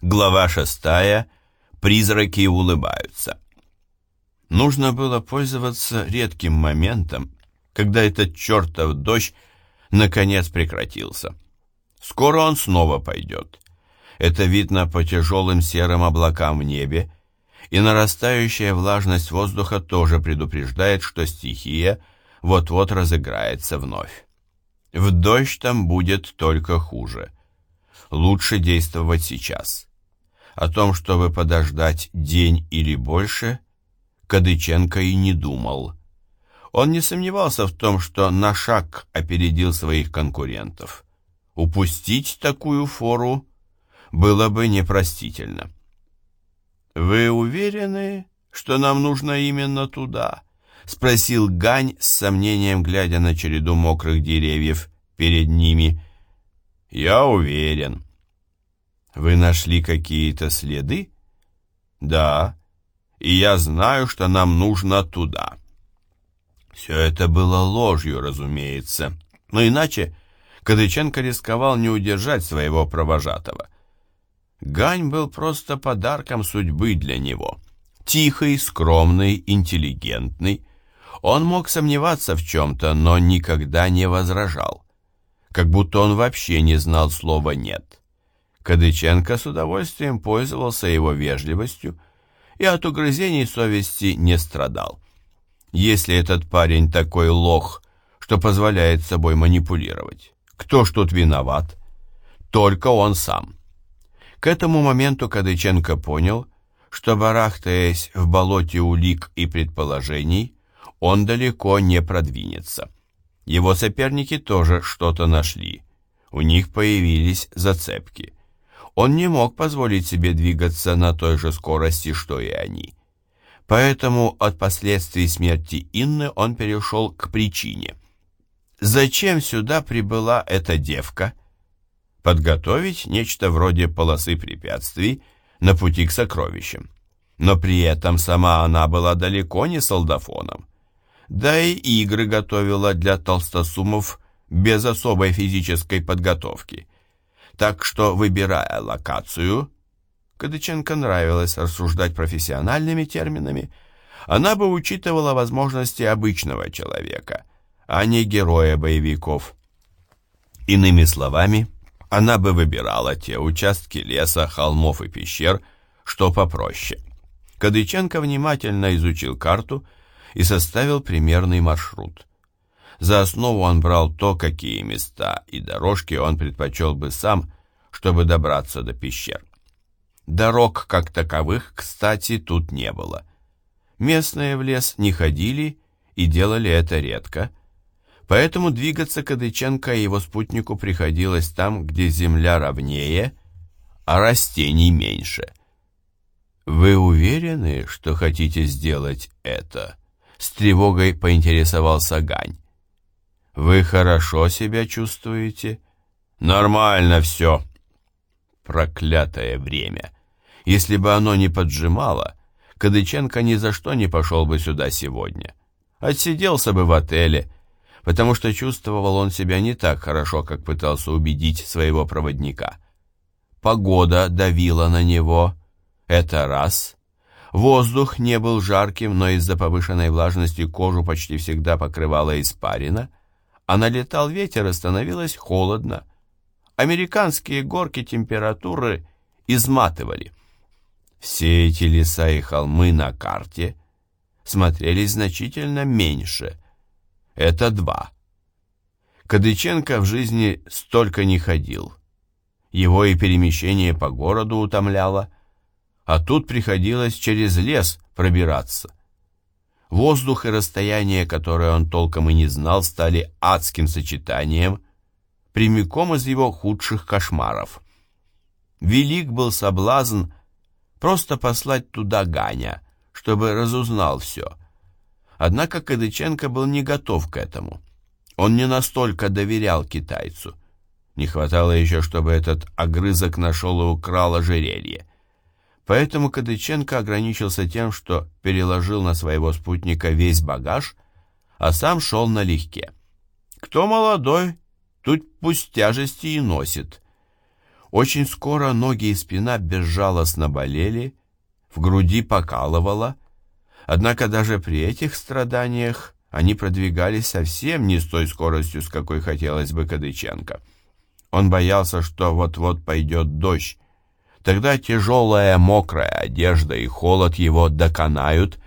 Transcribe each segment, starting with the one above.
Глава шестая. Призраки улыбаются. Нужно было пользоваться редким моментом, когда этот чертов дождь наконец прекратился. Скоро он снова пойдет. Это видно по тяжелым серым облакам в небе, и нарастающая влажность воздуха тоже предупреждает, что стихия вот-вот разыграется вновь. В дождь там будет только хуже. Лучше действовать сейчас. О том, чтобы подождать день или больше, Кадыченко и не думал. Он не сомневался в том, что на шаг опередил своих конкурентов. Упустить такую фору было бы непростительно. «Вы уверены, что нам нужно именно туда?» — спросил Гань с сомнением, глядя на череду мокрых деревьев перед ними. «Я уверен». «Вы нашли какие-то следы?» «Да, и я знаю, что нам нужно туда». Все это было ложью, разумеется, но иначе Кадыченко рисковал не удержать своего провожатого. Гань был просто подарком судьбы для него. Тихий, скромный, интеллигентный. Он мог сомневаться в чем-то, но никогда не возражал. Как будто он вообще не знал слова «нет». Кадыченко с удовольствием пользовался его вежливостью и от угрызений совести не страдал. Если этот парень такой лох, что позволяет собой манипулировать, кто ж тут виноват? Только он сам. К этому моменту Кадыченко понял, что, барахтаясь в болоте улик и предположений, он далеко не продвинется. Его соперники тоже что-то нашли. У них появились зацепки. Он не мог позволить себе двигаться на той же скорости, что и они. Поэтому от последствий смерти Инны он перешел к причине. Зачем сюда прибыла эта девка? подготовить нечто вроде полосы препятствий на пути к сокровищам. Но при этом сама она была далеко не солдафоном. Да и игры готовила для толстосумов без особой физической подготовки. Так что, выбирая локацию, Кадыченко нравилось рассуждать профессиональными терминами, она бы учитывала возможности обычного человека, а не героя боевиков. Иными словами, она бы выбирала те участки леса, холмов и пещер, что попроще. Кадыченко внимательно изучил карту и составил примерный маршрут. За основу он брал то, какие места и дорожки он предпочел бы сам, чтобы добраться до пещер. Дорог как таковых, кстати, тут не было. Местные в лес не ходили и делали это редко, Поэтому двигаться Кадыченко и его спутнику приходилось там, где земля ровнее, а растений меньше. «Вы уверены, что хотите сделать это?» С тревогой поинтересовался Гань. «Вы хорошо себя чувствуете?» «Нормально все!» Проклятое время! Если бы оно не поджимало, Кадыченко ни за что не пошел бы сюда сегодня. Отсиделся бы в отеле, потому что чувствовал он себя не так хорошо, как пытался убедить своего проводника. Погода давила на него, это раз. Воздух не был жарким, но из-за повышенной влажности кожу почти всегда покрывала испарина, а налетал ветер и становилось холодно. Американские горки температуры изматывали. Все эти леса и холмы на карте смотрелись значительно меньше – это два. Кадыченко в жизни столько не ходил. Его и перемещение по городу утомляло, а тут приходилось через лес пробираться. Воздух и расстояние, которое он толком и не знал, стали адским сочетанием, прямиком из его худших кошмаров. Велик был соблазн просто послать туда Ганя, чтобы разузнал все — Однако Кадыченко был не готов к этому. Он не настолько доверял китайцу. Не хватало еще, чтобы этот огрызок нашел и украл ожерелье. Поэтому Кадыченко ограничился тем, что переложил на своего спутника весь багаж, а сам шел налегке. Кто молодой, тут пусть тяжести и носит. Очень скоро ноги и спина безжалостно болели, в груди покалывало, однако даже при этих страданиях они продвигались совсем не с той скоростью, с какой хотелось бы Кадыченко. Он боялся, что вот-вот пойдет дождь. Тогда тяжелая мокрая одежда и холод его доконают,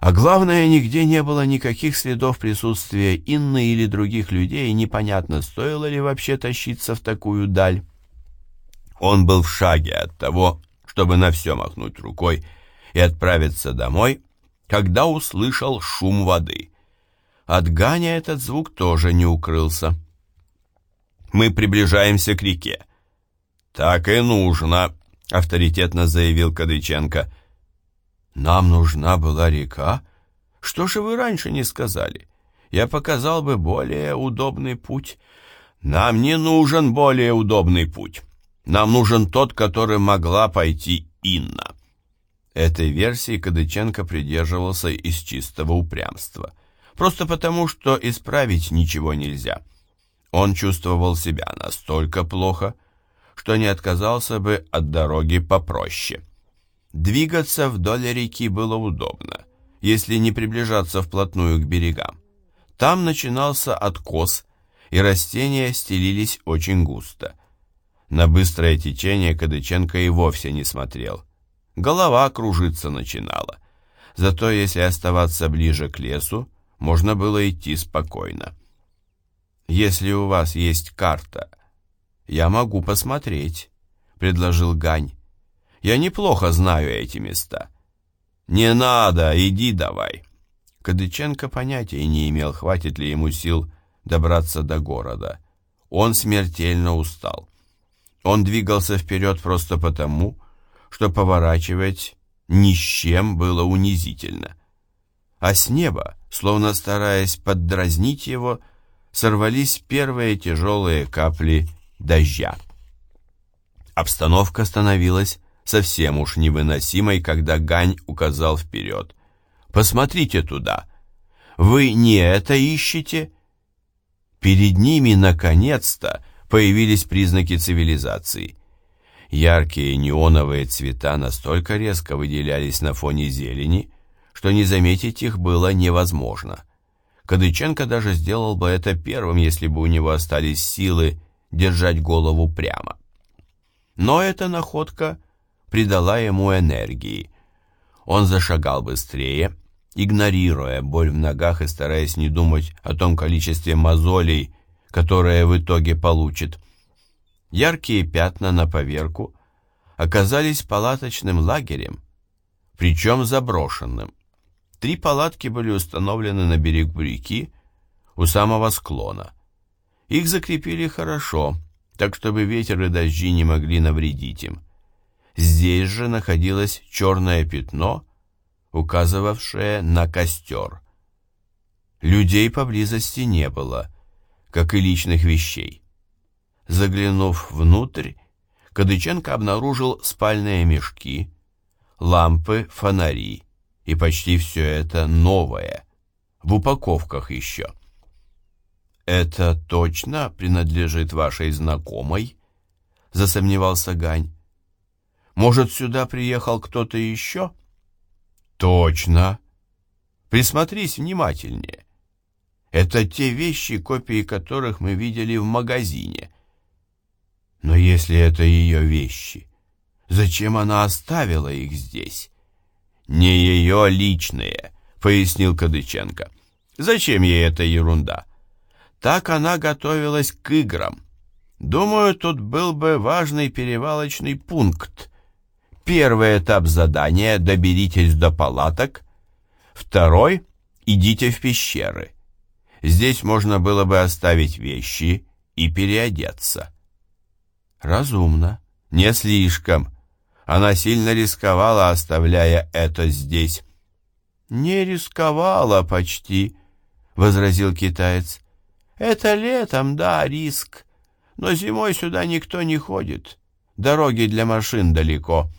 а главное, нигде не было никаких следов присутствия Инны или других людей, и непонятно, стоило ли вообще тащиться в такую даль. Он был в шаге от того, чтобы на все махнуть рукой и отправиться домой, когда услышал шум воды. От Ганя этот звук тоже не укрылся. «Мы приближаемся к реке». «Так и нужно», — авторитетно заявил Кадыченко. «Нам нужна была река? Что же вы раньше не сказали? Я показал бы более удобный путь». «Нам не нужен более удобный путь. Нам нужен тот, который могла пойти Инна». Этой версии Кадыченко придерживался из чистого упрямства. Просто потому, что исправить ничего нельзя. Он чувствовал себя настолько плохо, что не отказался бы от дороги попроще. Двигаться вдоль реки было удобно, если не приближаться вплотную к берегам. Там начинался откос, и растения стелились очень густо. На быстрое течение Кадыченко и вовсе не смотрел. Голова кружиться начинала. Зато если оставаться ближе к лесу, можно было идти спокойно. «Если у вас есть карта, я могу посмотреть», — предложил Гань. «Я неплохо знаю эти места». «Не надо, иди давай». Кадыченко понятия не имел, хватит ли ему сил добраться до города. Он смертельно устал. Он двигался вперед просто потому, что поворачивать ни с чем было унизительно. А с неба, словно стараясь поддразнить его, сорвались первые тяжелые капли дождя. Обстановка становилась совсем уж невыносимой, когда Гань указал вперед. «Посмотрите туда! Вы не это ищете?» Перед ними, наконец-то, появились признаки цивилизации. Яркие неоновые цвета настолько резко выделялись на фоне зелени, что не заметить их было невозможно. Кадыченко даже сделал бы это первым, если бы у него остались силы держать голову прямо. Но эта находка придала ему энергии. Он зашагал быстрее, игнорируя боль в ногах и стараясь не думать о том количестве мозолей, которое в итоге получит. Яркие пятна на поверку оказались палаточным лагерем, причем заброшенным. Три палатки были установлены на берегу реки у самого склона. Их закрепили хорошо, так чтобы ветер и дожди не могли навредить им. Здесь же находилось черное пятно, указывавшее на костер. Людей поблизости не было, как и личных вещей. Заглянув внутрь, Кадыченко обнаружил спальные мешки, лампы, фонари и почти все это новое, в упаковках еще. «Это точно принадлежит вашей знакомой?» — засомневался Гань. «Может, сюда приехал кто-то еще?» «Точно. Присмотрись внимательнее. Это те вещи, копии которых мы видели в магазине. Но если это ее вещи, зачем она оставила их здесь?» «Не ее личные», — пояснил Кадыченко. «Зачем ей эта ерунда?» Так она готовилась к играм. Думаю, тут был бы важный перевалочный пункт. Первый этап задания — доберитесь до палаток. Второй — идите в пещеры. Здесь можно было бы оставить вещи и переодеться. Разумно, не слишком. Она сильно рисковала, оставляя это здесь. «Не рисковала почти», — возразил китаец. «Это летом, да, риск. Но зимой сюда никто не ходит. Дороги для машин далеко.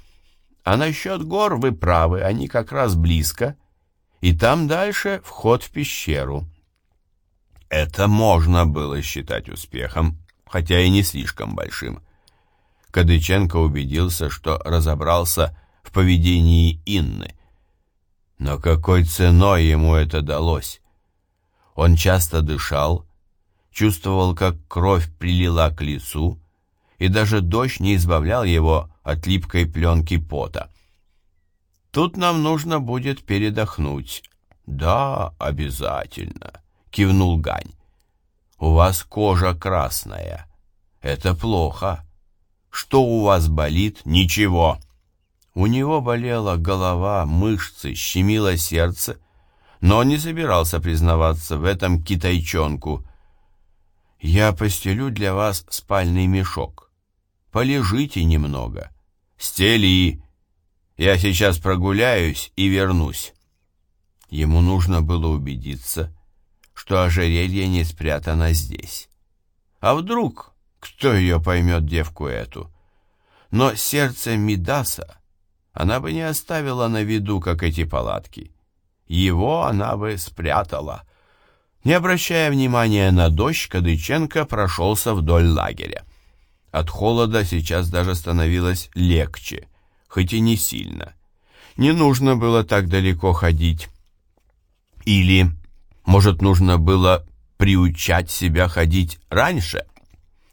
А насчет гор вы правы, они как раз близко. И там дальше вход в пещеру». Это можно было считать успехом, хотя и не слишком большим. Кадыченко убедился, что разобрался в поведении Инны. Но какой ценой ему это далось? Он часто дышал, чувствовал, как кровь прилила к лицу, и даже дождь не избавлял его от липкой пленки пота. «Тут нам нужно будет передохнуть». «Да, обязательно», — кивнул Гань. «У вас кожа красная. Это плохо. Что у вас болит? Ничего. У него болела голова, мышцы, щемило сердце, но он не собирался признаваться в этом китайчонку. Я постелю для вас спальный мешок. Полежите немного. Стели. Я сейчас прогуляюсь и вернусь. Ему нужно было убедиться, что ожерелье не спрятано здесь. А вдруг кто ее поймет, девку эту? Но сердце Мидаса она бы не оставила на виду, как эти палатки. Его она бы спрятала. Не обращая внимания на дождь, Кадыченко прошелся вдоль лагеря. От холода сейчас даже становилось легче, хоть и не сильно. Не нужно было так далеко ходить. Или, может, нужно было приучать себя ходить раньше?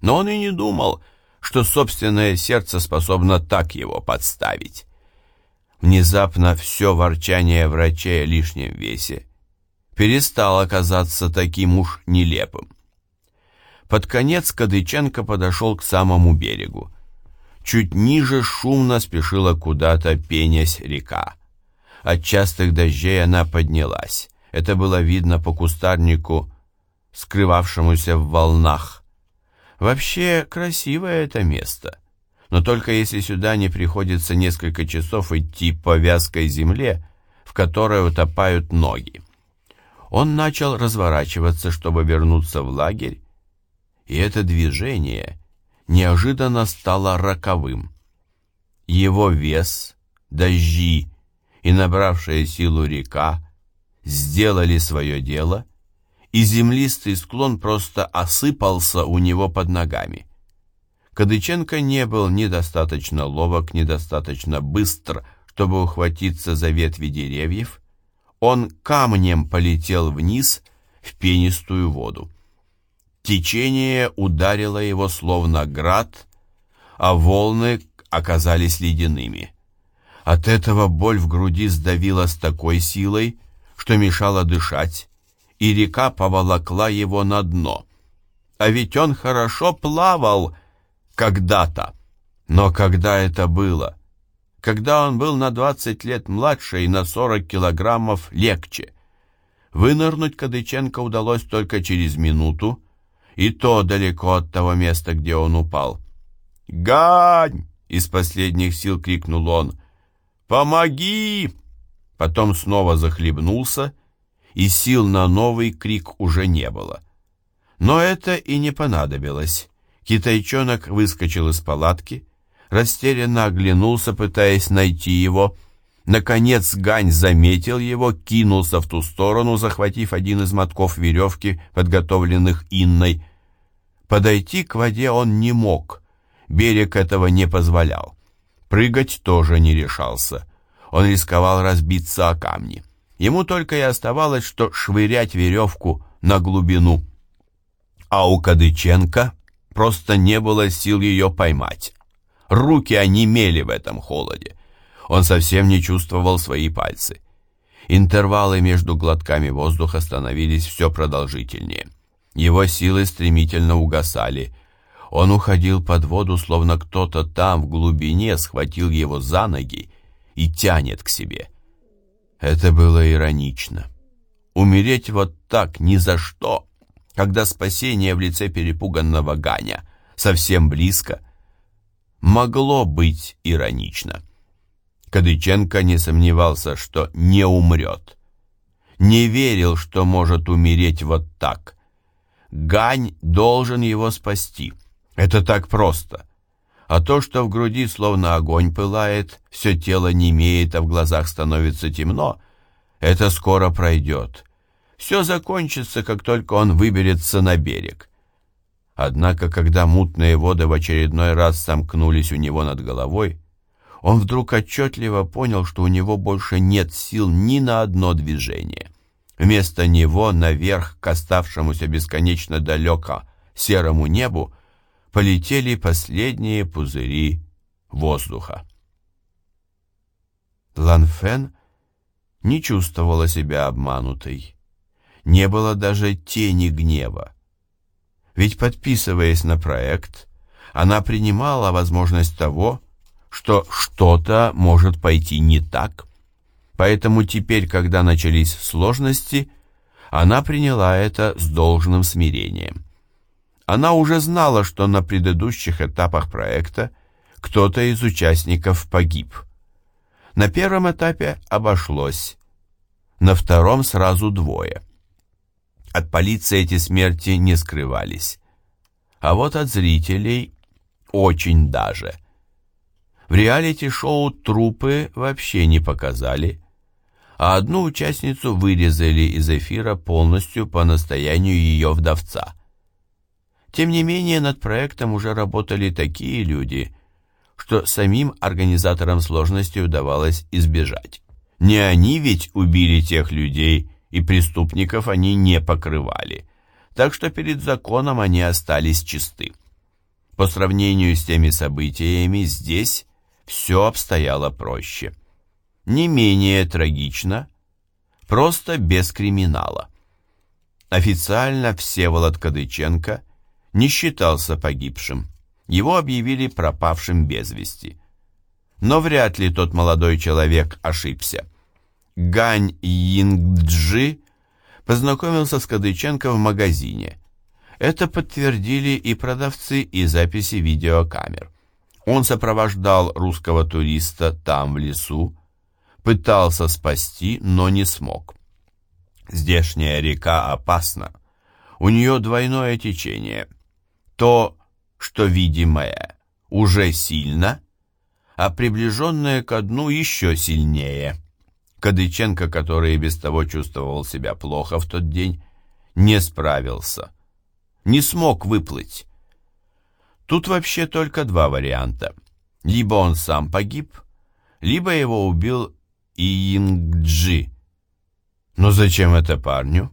но он и не думал, что собственное сердце способно так его подставить. Внезапно все ворчание врачей о лишнем весе перестало казаться таким уж нелепым. Под конец Кадыченко подошел к самому берегу. Чуть ниже шумно спешила куда-то пенясь река. От частых дождей она поднялась. Это было видно по кустарнику, скрывавшемуся в волнах. Вообще, красивое это место. Но только если сюда не приходится несколько часов идти по вязкой земле, в которой утопают ноги. Он начал разворачиваться, чтобы вернуться в лагерь, и это движение неожиданно стало роковым. Его вес, дожди и набравшая силу река сделали свое дело, и землистый склон просто осыпался у него под ногами. Кадыченко не был недостаточно ловок, недостаточно быстр, чтобы ухватиться за ветви деревьев. Он камнем полетел вниз в пенистую воду. Течение ударило его словно град, а волны оказались ледяными. От этого боль в груди сдавила с такой силой, что мешала дышать, и река поволокла его на дно. А ведь он хорошо плавал когда-то. Но когда это было? Когда он был на 20 лет младше и на 40 килограммов легче. Вынырнуть Кадыченко удалось только через минуту, и то далеко от того места, где он упал. «Гань!» — из последних сил крикнул он. «Помоги!» Потом снова захлебнулся и сил на новый крик уже не было. Но это и не понадобилось. Китайчонок выскочил из палатки, растерянно оглянулся, пытаясь найти его. Наконец Гань заметил его, кинулся в ту сторону, захватив один из мотков веревки, подготовленных Инной. Подойти к воде он не мог, берег этого не позволял. Прыгать тоже не решался. Он рисковал разбиться о камни. Ему только и оставалось, что швырять веревку на глубину. А у Кадыченко просто не было сил ее поймать. Руки онемели в этом холоде. Он совсем не чувствовал свои пальцы. Интервалы между глотками воздуха становились все продолжительнее. Его силы стремительно угасали. Он уходил под воду, словно кто-то там, в глубине, схватил его за ноги и тянет к себе. Это было иронично. Умереть вот так ни за что, когда спасение в лице перепуганного Ганя совсем близко, могло быть иронично. Кадыченко не сомневался, что не умрет. Не верил, что может умереть вот так. Гань должен его спасти. Это так просто а то, что в груди словно огонь пылает, все тело немеет, а в глазах становится темно, это скоро пройдет. Все закончится, как только он выберется на берег. Однако, когда мутные воды в очередной раз сомкнулись у него над головой, он вдруг отчетливо понял, что у него больше нет сил ни на одно движение. Вместо него наверх к оставшемуся бесконечно далеко серому небу полетели последние пузыри воздуха. Ланфен не чувствовала себя обманутой. Не было даже тени гнева. Ведь, подписываясь на проект, она принимала возможность того, что что-то может пойти не так. Поэтому теперь, когда начались сложности, она приняла это с должным смирением. Она уже знала, что на предыдущих этапах проекта кто-то из участников погиб. На первом этапе обошлось, на втором сразу двое. От полиции эти смерти не скрывались. А вот от зрителей очень даже. В реалити-шоу трупы вообще не показали, а одну участницу вырезали из эфира полностью по настоянию ее вдовца. Тем не менее, над проектом уже работали такие люди, что самим организаторам сложности удавалось избежать. Не они ведь убили тех людей, и преступников они не покрывали, так что перед законом они остались чисты. По сравнению с теми событиями здесь все обстояло проще. Не менее трагично, просто без криминала. Официально Всеволод Кадыченко не считался погибшим. Его объявили пропавшим без вести. Но вряд ли тот молодой человек ошибся. Гань Йингджи познакомился с Кадыченко в магазине. Это подтвердили и продавцы, и записи видеокамер. Он сопровождал русского туриста там, в лесу, пытался спасти, но не смог. Здешняя река опасна. У нее двойное течение. То, что видимое, уже сильно, а приближенное ко дну еще сильнее. Кадыченко, который и без того чувствовал себя плохо в тот день, не справился. Не смог выплыть. Тут вообще только два варианта. Либо он сам погиб, либо его убил Иингджи. Но зачем это парню?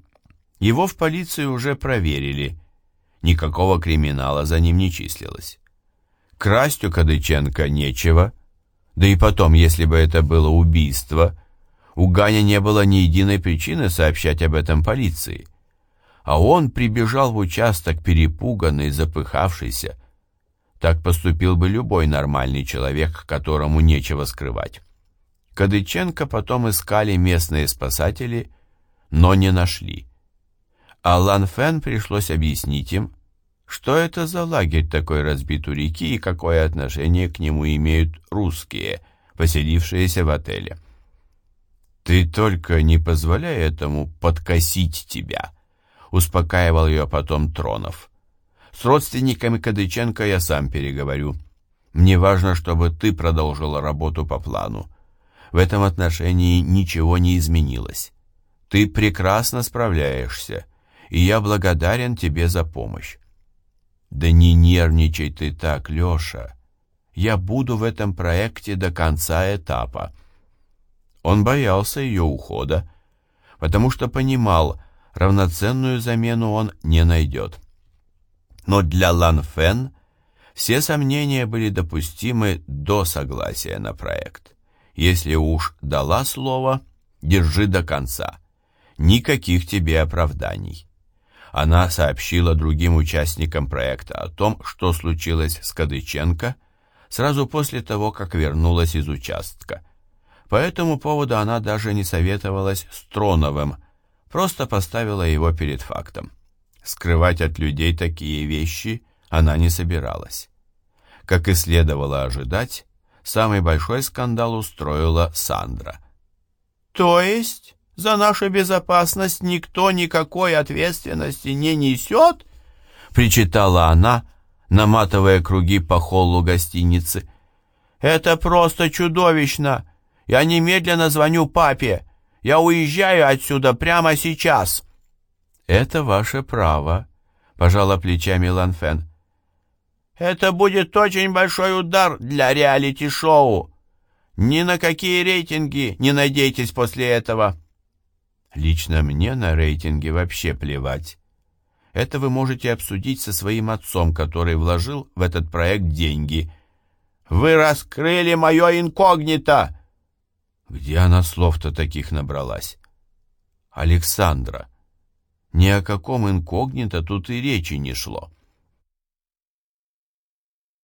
Его в полиции уже проверили. Никакого криминала за ним не числилось. Красть у Кадыченко нечего. Да и потом, если бы это было убийство, у Ганя не было ни единой причины сообщать об этом полиции. А он прибежал в участок перепуганный, запыхавшийся, так поступил бы любой нормальный человек, которому нечего скрывать. Кадыченко потом искали местные спасатели, но не нашли. А Лан Фен пришлось объяснить им, что это за лагерь такой разбит у реки и какое отношение к нему имеют русские, поселившиеся в отеле. «Ты только не позволяй этому подкосить тебя», — успокаивал ее потом Тронов. С родственниками Кадыченко я сам переговорю. Мне важно, чтобы ты продолжила работу по плану. В этом отношении ничего не изменилось. Ты прекрасно справляешься, и я благодарен тебе за помощь. Да не нервничай ты так, Леша. Я буду в этом проекте до конца этапа. Он боялся ее ухода, потому что понимал, равноценную замену он не найдет но для Лан Фен все сомнения были допустимы до согласия на проект. Если уж дала слово, держи до конца. Никаких тебе оправданий. Она сообщила другим участникам проекта о том, что случилось с Кадыченко, сразу после того, как вернулась из участка. По этому поводу она даже не советовалась с Троновым, просто поставила его перед фактом. Скрывать от людей такие вещи она не собиралась. Как и следовало ожидать, самый большой скандал устроила Сандра. «То есть за нашу безопасность никто никакой ответственности не несет?» причитала она, наматывая круги по холлу гостиницы. «Это просто чудовищно! Я немедленно звоню папе! Я уезжаю отсюда прямо сейчас!» «Это ваше право», — пожала плечами Ланфен. Это будет очень большой удар для реалити-шоу. Ни на какие рейтинги не надейтесь после этого. Лично мне на рейтинги вообще плевать. Это вы можете обсудить со своим отцом, который вложил в этот проект деньги. Вы раскрыли мое инкогнито! Где она слов-то таких набралась? Александра, ни о каком инкогнито тут и речи не шло.